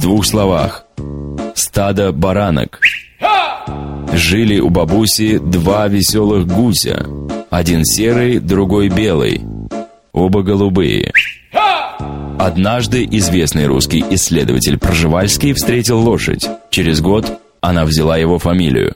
В двух словах. Стадо баранок. Жили у бабуси два веселых гуся. Один серый, другой белый. Оба голубые. Однажды известный русский исследователь Пржевальский встретил лошадь. Через год она взяла его фамилию.